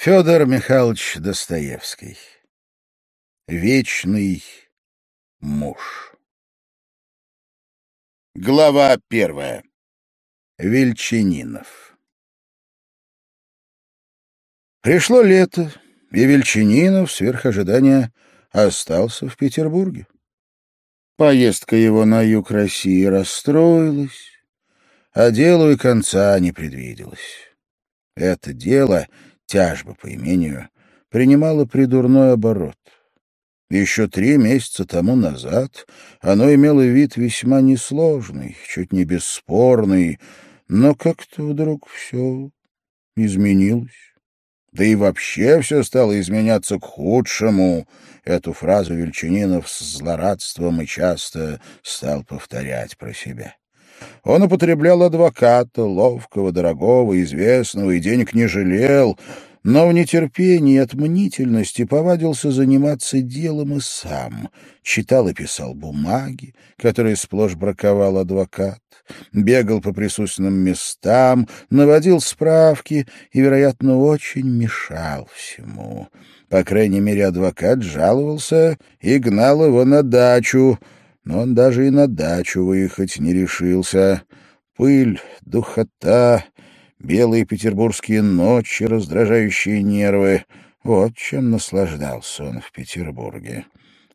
Федор Михайлович Достоевский. Вечный муж. Глава первая. Вельчининов. Пришло лето, и Вельчининов, сверх ожидания, остался в Петербурге. Поездка его на юг России расстроилась, а делу и конца не предвиделось. Это дело — тяжба по имению, принимала придурной оборот. Еще три месяца тому назад оно имело вид весьма несложный, чуть не бесспорный, но как-то вдруг все изменилось. Да и вообще все стало изменяться к худшему. Эту фразу Вельчининов с злорадством и часто стал повторять про себя. Он употреблял адвоката, ловкого, дорогого, известного, и денег не жалел, но в нетерпении от мнительности повадился заниматься делом и сам. Читал и писал бумаги, которые сплошь браковал адвокат, бегал по присутственным местам, наводил справки и, вероятно, очень мешал всему. По крайней мере, адвокат жаловался и гнал его на дачу — но он даже и на дачу выехать не решился. Пыль, духота, белые петербургские ночи, раздражающие нервы — вот чем наслаждался он в Петербурге.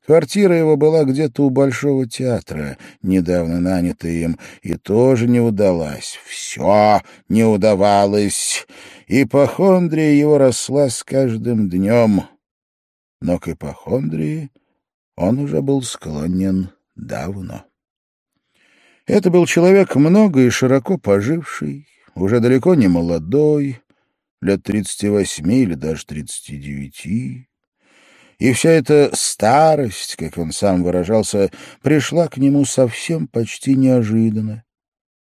Квартира его была где-то у Большого театра, недавно нанятая им, и тоже не удалась. Все не удавалось, ипохондрия его росла с каждым днем. Но к ипохондрии он уже был склонен давно. Это был человек много и широко поживший, уже далеко не молодой, лет тридцати восьми или даже тридцати девяти. И вся эта старость, как он сам выражался, пришла к нему совсем почти неожиданно.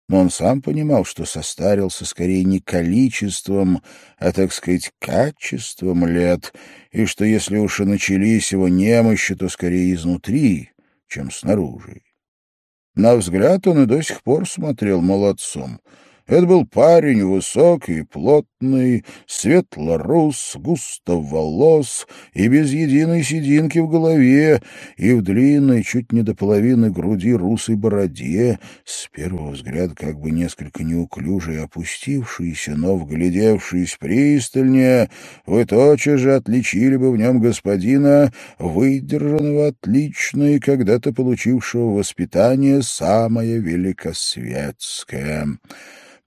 Но он сам понимал, что состарился скорее не количеством, а, так сказать, качеством лет, и что если уж и начались его немощи, то скорее изнутри, чем снаружи. На взгляд он и до сих пор смотрел молодцом — это был парень высокий, плотный, светлорус, густо волос и без единой сединки в голове, и в длинной, чуть не до половины груди русой бороде, с первого взгляда как бы несколько неуклюже опустившийся, но, вглядевшись пристальнее, вы тотчас же отличили бы в нем господина, выдержанного отлично и когда-то получившего воспитание самое великосветское.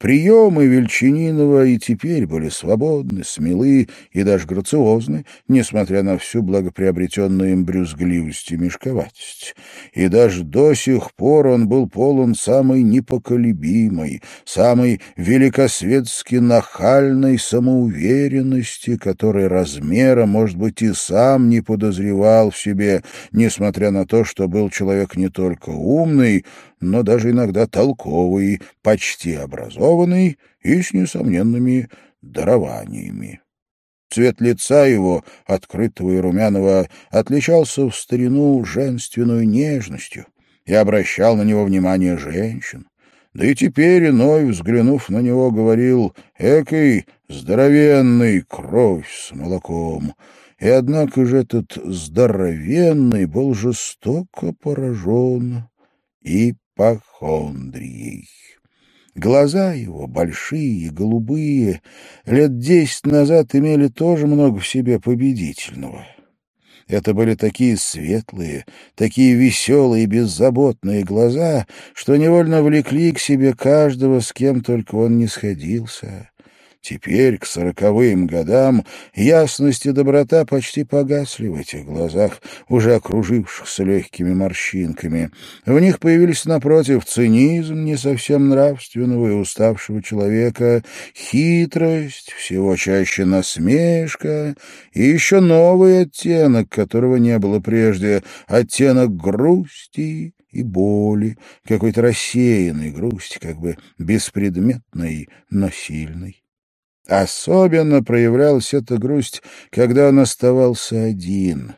Приемы Вельчининова и теперь были свободны, смелы и даже грациозны, несмотря на всю благоприобретенную им брюзгливость и мешковатость. И даже до сих пор он был полон самой непоколебимой, самой великосветски нахальной самоуверенности, которой размера, может быть, и сам не подозревал в себе, несмотря на то, что был человек не только умный, но даже иногда толковый, почти образованный и с несомненными дарованиями. Цвет лица его, открытого и румяного, отличался в старину женственной нежностью и обращал на него внимание женщин. Да и теперь иной, взглянув на него, говорил «Экой, здоровенный, кровь с молоком». И однако же этот здоровенный был жестоко поражен ипохондрией. Глаза его, большие, голубые, лет десять назад имели тоже много в себе победительного. Это были такие светлые, такие веселые беззаботные глаза, что невольно влекли к себе каждого, с кем только он не сходился. Теперь, к сороковым годам, ясность и доброта почти погасли в этих глазах, уже окружившихся легкими морщинками. В них появились, напротив, цинизм не совсем нравственного и уставшего человека, хитрость, всего чаще насмешка и еще новый оттенок, которого не было прежде, оттенок грусти и боли, какой-то рассеянной грусти, как бы беспредметной, но сильной. Особенно проявлялась эта грусть, когда он оставался один.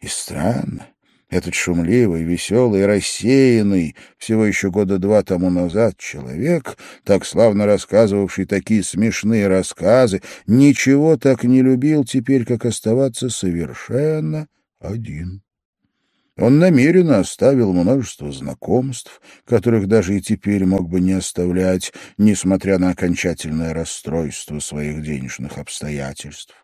И странно, Этот шумливый, веселый, рассеянный, всего еще года два тому назад человек, так славно рассказывавший такие смешные рассказы, ничего так не любил теперь, как оставаться совершенно один. Он намеренно оставил множество знакомств, которых даже и теперь мог бы не оставлять, несмотря на окончательное расстройство своих денежных обстоятельств.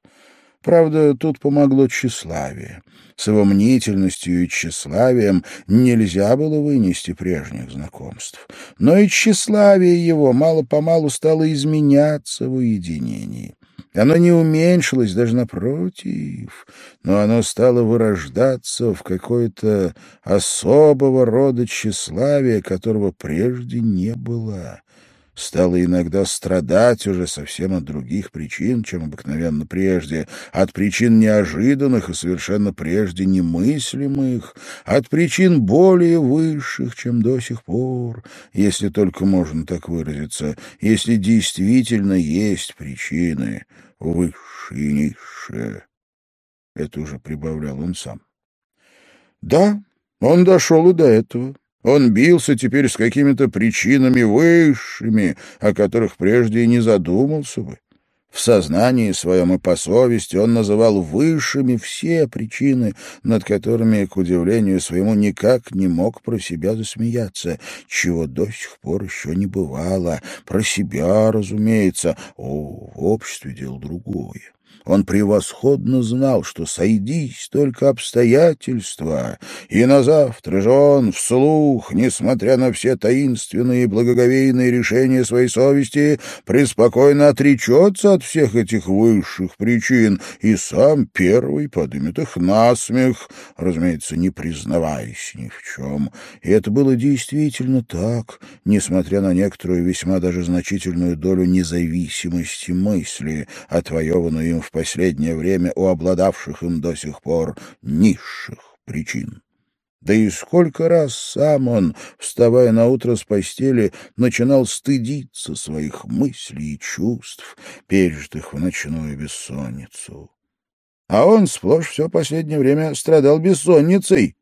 Правда, тут помогло тщеславие. С его мнительностью и тщеславием нельзя было вынести прежних знакомств. Но и тщеславие его мало-помалу стало изменяться в уединении. Оно не уменьшилось, даже напротив, но оно стало вырождаться в какое-то особого рода тщеславие, которого прежде не было стала иногда страдать уже совсем от других причин, чем обыкновенно прежде, от причин неожиданных и совершенно прежде немыслимых, от причин более высших, чем до сих пор, если только можно так выразиться, если действительно есть причины высшие и низшие. Это уже прибавлял он сам. Да, он дошел и до этого. Он бился теперь с какими-то причинами высшими, о которых прежде и не задумался бы. В сознании своем и по совести он называл высшими все причины, над которыми, к удивлению своему, никак не мог про себя засмеяться, чего до сих пор еще не бывало. Про себя, разумеется, о, в обществе дело другое. Он превосходно знал, что сойдись только обстоятельства, и на завтра же он вслух, несмотря на все таинственные и благоговейные решения своей совести, преспокойно отречется от всех этих высших причин и сам первый подымет их на смех, разумеется, не признаваясь ни в чем. И это было действительно так, несмотря на некоторую весьма даже значительную долю независимости мысли, отвоеванную им в последнее время у обладавших им до сих пор низших причин. Да и сколько раз сам он, вставая на утро с постели, начинал стыдиться своих мыслей и чувств, пережитых в ночную бессонницу. А он сплошь все последнее время страдал бессонницей.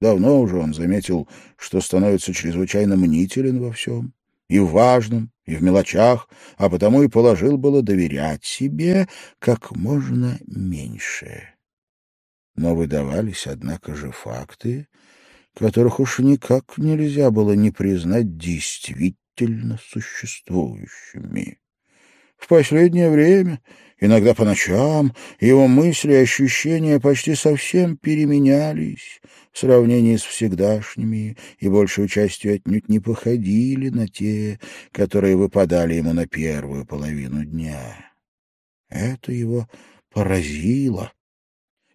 Давно уже он заметил, что становится чрезвычайно мнителен во всем и в важном, и в мелочах, а потому и положил было доверять себе как можно меньше. Но выдавались, однако же, факты, которых уж никак нельзя было не признать действительно существующими. В последнее время Иногда по ночам его мысли и ощущения почти совсем переменялись в сравнении с всегдашними и большей частью отнюдь не походили на те, которые выпадали ему на первую половину дня. Это его поразило.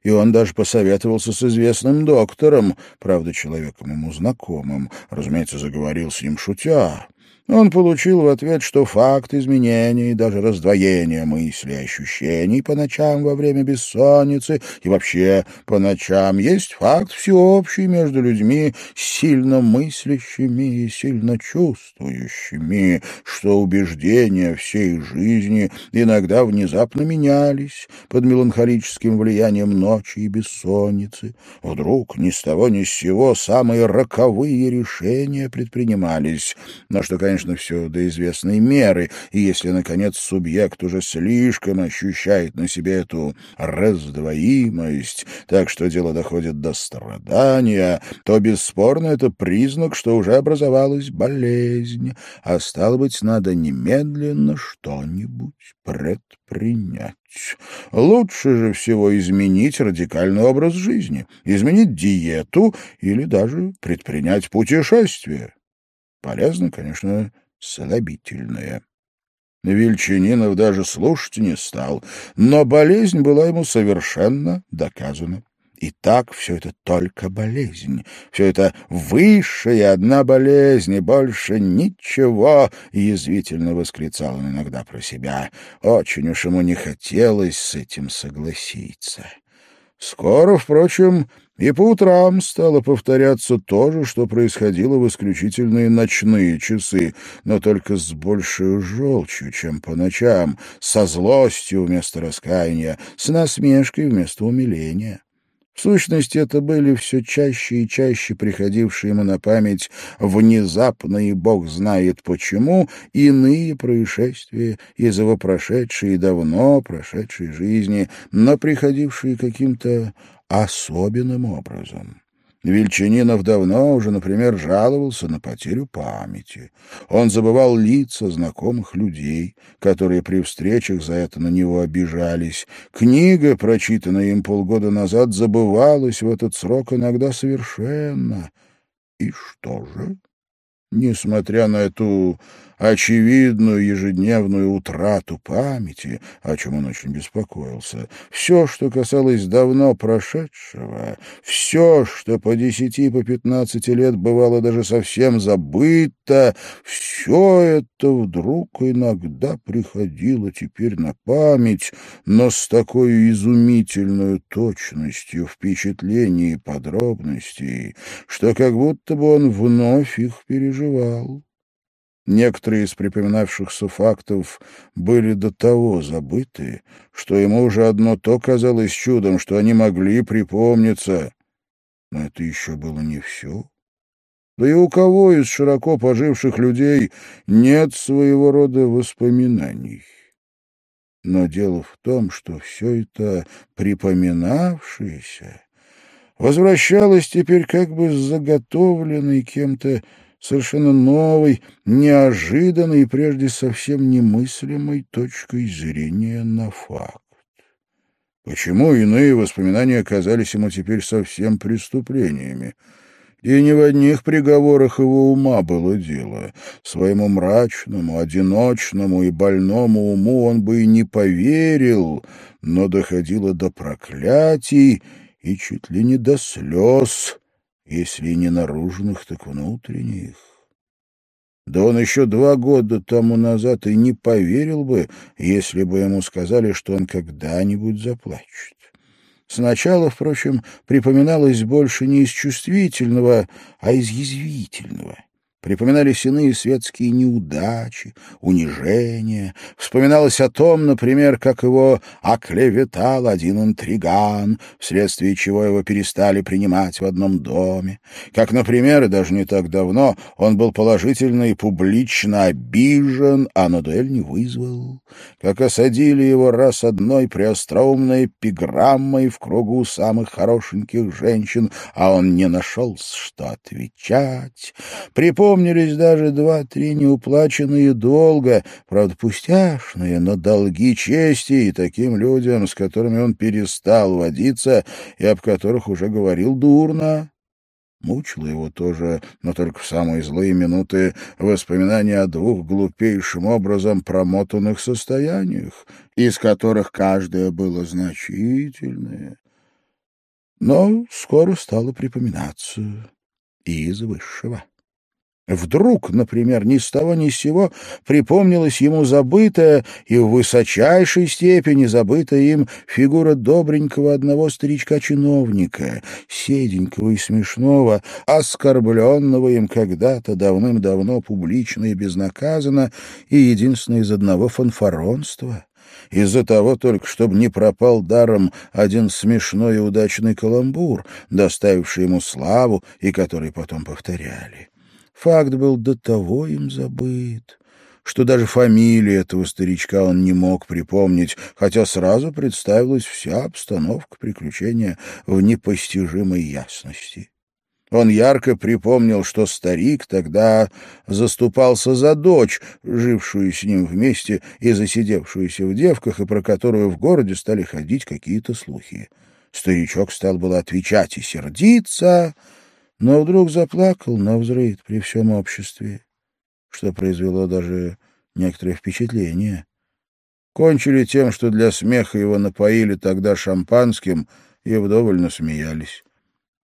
И он даже посоветовался с известным доктором, правда, человеком ему знакомым, разумеется, заговорил с ним шутя. Он получил в ответ, что факт изменения и даже раздвоения мыслей и ощущений по ночам во время бессонницы и вообще по ночам есть факт всеобщий между людьми сильно мыслящими и сильно чувствующими, что убеждения всей жизни иногда внезапно менялись под меланхолическим влиянием ночи и бессонницы. Вдруг ни с того ни с сего самые роковые решения предпринимались, на что, конечно, конечно, все до известной меры, и если, наконец, субъект уже слишком ощущает на себе эту раздвоимость, так что дело доходит до страдания, то, бесспорно, это признак, что уже образовалась болезнь, а, стало быть, надо немедленно что-нибудь предпринять. Лучше же всего изменить радикальный образ жизни, изменить диету или даже предпринять путешествие. Полезно, конечно, слабительное. Вельчининов даже слушать не стал, но болезнь была ему совершенно доказана. И так все это только болезнь, все это высшая одна болезнь, и больше ничего, — язвительно восклицал он иногда про себя. Очень уж ему не хотелось с этим согласиться. Скоро, впрочем, и по утрам стало повторяться то же, что происходило в исключительные ночные часы, но только с большей желчью, чем по ночам, со злостью вместо раскаяния, с насмешкой вместо умиления. В сущности, это были все чаще и чаще приходившие ему на память внезапно и бог знает почему иные происшествия из его прошедшей и давно прошедшей жизни, но приходившие каким-то особенным образом. Вельчининов давно уже, например, жаловался на потерю памяти. Он забывал лица знакомых людей, которые при встречах за это на него обижались. Книга, прочитанная им полгода назад, забывалась в этот срок иногда совершенно. И что же? Несмотря на эту очевидную ежедневную утрату памяти, о чем он очень беспокоился, все, что касалось давно прошедшего, все, что по десяти, по пятнадцати лет бывало даже совсем забыто, все это вдруг иногда приходило теперь на память, но с такой изумительной точностью впечатлений и подробностей, что как будто бы он вновь их переживал. Некоторые из припоминавшихся фактов были до того забыты, что ему уже одно то казалось чудом, что они могли припомниться. Но это еще было не все. Да и у кого из широко поживших людей нет своего рода воспоминаний? Но дело в том, что все это припоминавшееся возвращалось теперь как бы с заготовленной кем-то совершенно новой, неожиданной и прежде совсем немыслимой точкой зрения на факт. Почему иные воспоминания оказались ему теперь совсем преступлениями? И не в одних приговорах его ума было дело. Своему мрачному, одиночному и больному уму он бы и не поверил, но доходило до проклятий и чуть ли не до слез, если не наружных, так внутренних. Да он еще два года тому назад и не поверил бы, если бы ему сказали, что он когда-нибудь заплачет. Сначала, впрочем, припоминалось больше не из чувствительного, а из язвительного — Припоминались иные светские неудачи, унижения. Вспоминалось о том, например, как его оклеветал один интриган, вследствие чего его перестали принимать в одном доме. Как, например, даже не так давно, он был положительно и публично обижен, а на дуэль не вызвал. Как осадили его раз одной преостроумной эпиграммой в кругу самых хорошеньких женщин, а он не нашел, что отвечать. Припомнил Вспомнились даже два-три неуплаченные долга, правда, пустяшные, но долги чести и таким людям, с которыми он перестал водиться и об которых уже говорил дурно. Мучило его тоже, но только в самые злые минуты, воспоминания о двух глупейшим образом промотанных состояниях, из которых каждое было значительное. Но скоро стало припоминаться и из высшего. Вдруг, например, ни с того ни с сего припомнилась ему забытая и в высочайшей степени забытая им фигура добренького одного старичка-чиновника, седенького и смешного, оскорбленного им когда-то давным-давно публично и безнаказанно, и единственно из одного фанфаронства из-за того только, чтобы не пропал даром один смешной и удачный каламбур, доставивший ему славу и который потом повторяли. Факт был до того им забыт, что даже фамилию этого старичка он не мог припомнить, хотя сразу представилась вся обстановка приключения в непостижимой ясности. Он ярко припомнил, что старик тогда заступался за дочь, жившую с ним вместе и засидевшуюся в девках, и про которую в городе стали ходить какие-то слухи. Старичок стал было отвечать и сердиться, но вдруг заплакал на взрыв при всем обществе, что произвело даже некоторое впечатление. Кончили тем, что для смеха его напоили тогда шампанским и вдоволь насмеялись.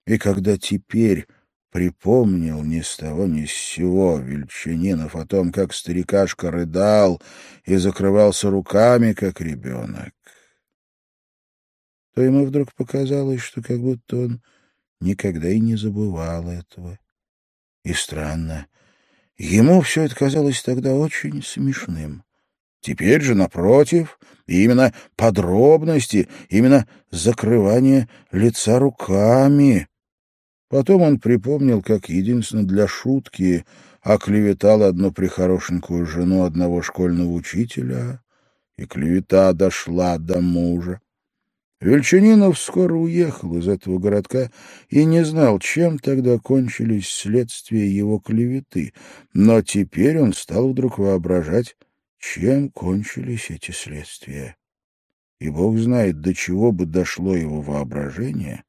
И когда теперь припомнил ни с того ни с сего Вельчининов о том, как старикашка рыдал и закрывался руками, как ребенок, то ему вдруг показалось, что как будто он никогда и не забывал этого. И странно, ему все это казалось тогда очень смешным. Теперь же, напротив, именно подробности, именно закрывание лица руками. Потом он припомнил, как единственно для шутки оклеветал одну прихорошенькую жену одного школьного учителя, и клевета дошла до мужа. Вельчанинов скоро уехал из этого городка и не знал, чем тогда кончились следствия его клеветы, но теперь он стал вдруг воображать, чем кончились эти следствия. И Бог знает, до чего бы дошло его воображение,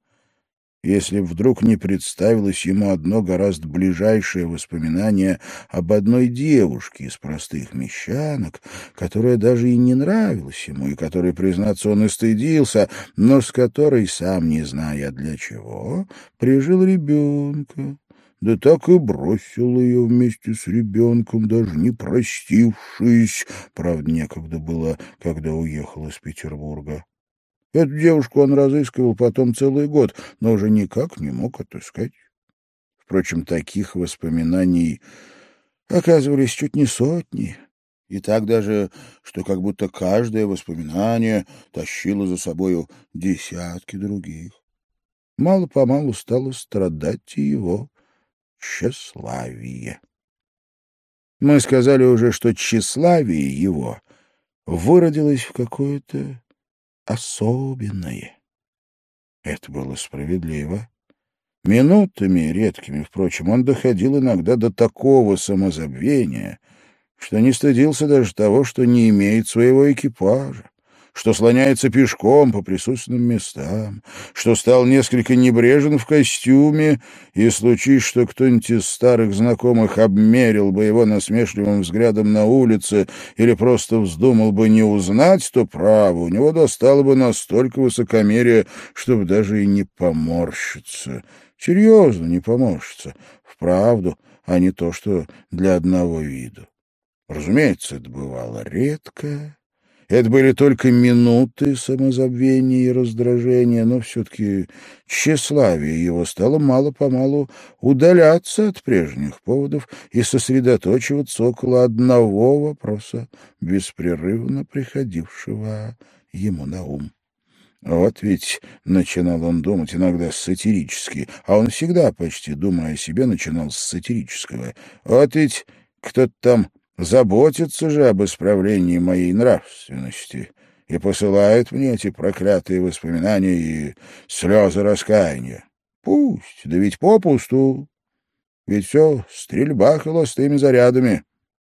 если вдруг не представилось ему одно гораздо ближайшее воспоминание об одной девушке из простых мещанок, которая даже и не нравилась ему, и которой, признаться, он и стыдился, но с которой, сам не зная для чего, прижил ребенка. Да так и бросил ее вместе с ребенком, даже не простившись. Правда, некогда было, когда уехал из Петербурга. Эту девушку он разыскивал потом целый год, но уже никак не мог отыскать. Впрочем, таких воспоминаний оказывались чуть не сотни. И так даже, что как будто каждое воспоминание тащило за собою десятки других. Мало-помалу стало страдать и его тщеславие. Мы сказали уже, что тщеславие его выродилось в какое-то особенное. Это было справедливо. Минутами, редкими, впрочем, он доходил иногда до такого самозабвения, что не стыдился даже того, что не имеет своего экипажа что слоняется пешком по присутственным местам, что стал несколько небрежен в костюме, и случись, что кто-нибудь из старых знакомых обмерил бы его насмешливым взглядом на улице или просто вздумал бы не узнать, то право, у него достало бы настолько высокомерия, чтобы даже и не поморщиться. Серьезно не поморщиться. Вправду, а не то, что для одного виду. Разумеется, это бывало редко это были только минуты самозабвения и раздражения, но все-таки тщеславие его стало мало-помалу удаляться от прежних поводов и сосредоточиваться около одного вопроса, беспрерывно приходившего ему на ум. Вот ведь начинал он думать иногда сатирически, а он всегда, почти думая о себе, начинал с сатирического. Вот ведь кто-то там Заботится же об исправлении моей нравственности и посылает мне эти проклятые воспоминания и слезы раскаяния. Пусть, да ведь попусту. Ведь все стрельба холостыми зарядами.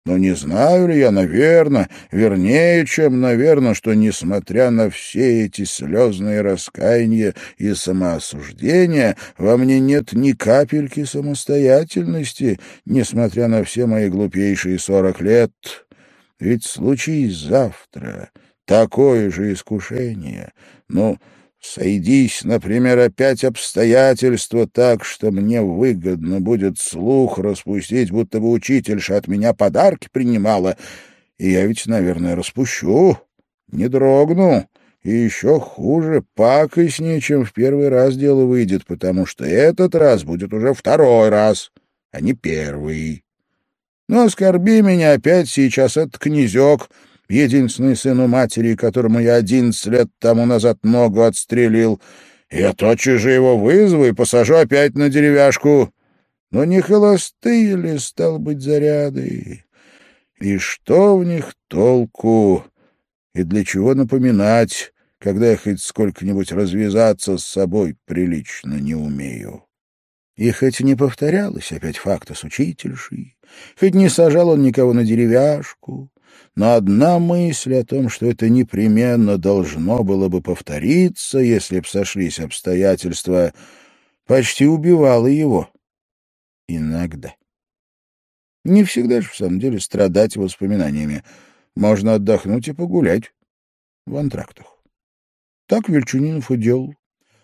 Но не знаю ли я, наверное, вернее, чем наверное, что, несмотря на все эти слезные раскаяния и самоосуждения, во мне нет ни капельки самостоятельности, несмотря на все мои глупейшие сорок лет. Ведь случись завтра такое же искушение, ну, Сойдись, например, опять обстоятельства так, что мне выгодно будет слух распустить, будто бы учительша от меня подарки принимала, и я ведь, наверное, распущу, не дрогну, и еще хуже, пакостнее, чем в первый раз дело выйдет, потому что этот раз будет уже второй раз, а не первый. Но оскорби меня опять сейчас этот князек, единственный сын у матери, которому я одиннадцать лет тому назад ногу отстрелил. Я тотчас же его вызову и посажу опять на деревяшку. Но не холостые ли, стал быть, заряды? И что в них толку? И для чего напоминать, когда я хоть сколько-нибудь развязаться с собой прилично не умею? И хоть не повторялось опять факта с учительшей, хоть не сажал он никого на деревяшку, но одна мысль о том, что это непременно должно было бы повториться, если б сошлись обстоятельства, почти убивала его. Иногда. Не всегда же, в самом деле, страдать воспоминаниями. Можно отдохнуть и погулять в антрактах. Так Вельчунинов и делал.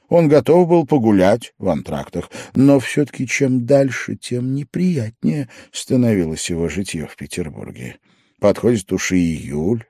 Он готов был погулять в антрактах, но все-таки чем дальше, тем неприятнее становилось его житье в Петербурге. Подходит уж и июль.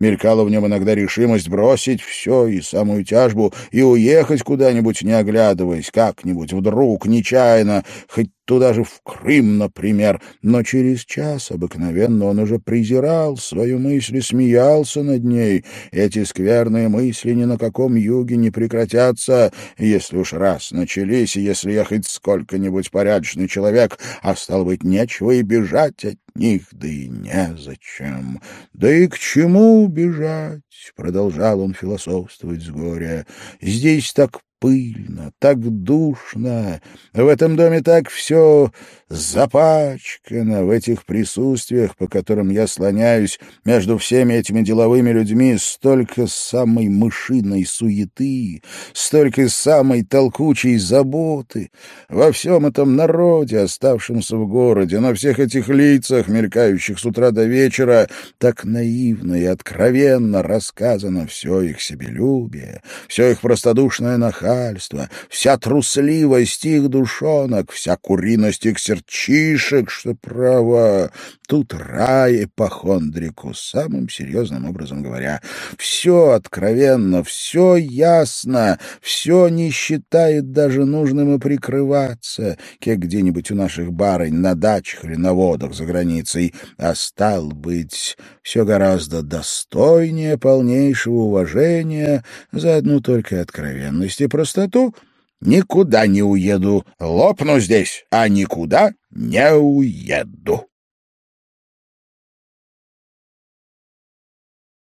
Мелькала в нем иногда решимость бросить все и самую тяжбу и уехать куда-нибудь, не оглядываясь, как-нибудь вдруг, нечаянно, хоть туда же в Крым, например. Но через час обыкновенно он уже презирал свою мысль и смеялся над ней. Эти скверные мысли ни на каком юге не прекратятся, если уж раз начались, и если я хоть сколько-нибудь порядочный человек, а стал быть, нечего и бежать от них, да и незачем. Да и к чему бежать? Продолжал он философствовать с горя. Здесь так пыльно, так душно, в этом доме так все запачкано, в этих присутствиях, по которым я слоняюсь между всеми этими деловыми людьми, столько самой мышиной суеты, столько самой толкучей заботы. Во всем этом народе, оставшемся в городе, на всех этих лицах, мелькающих с утра до вечера, так наивно и откровенно рассказано все их себелюбие, все их простодушное нахальство, нахальство, вся трусливость их душонок, вся куриность их сердчишек, что право, тут рай эпохондрику, самым серьезным образом говоря. Все откровенно, все ясно, все не считает даже нужным и прикрываться, как где-нибудь у наших барынь на дачах или на водах за границей, а стал быть, все гораздо достойнее полнейшего уважения за одну только откровенность и простоту, никуда не уеду. Лопну здесь, а никуда не уеду.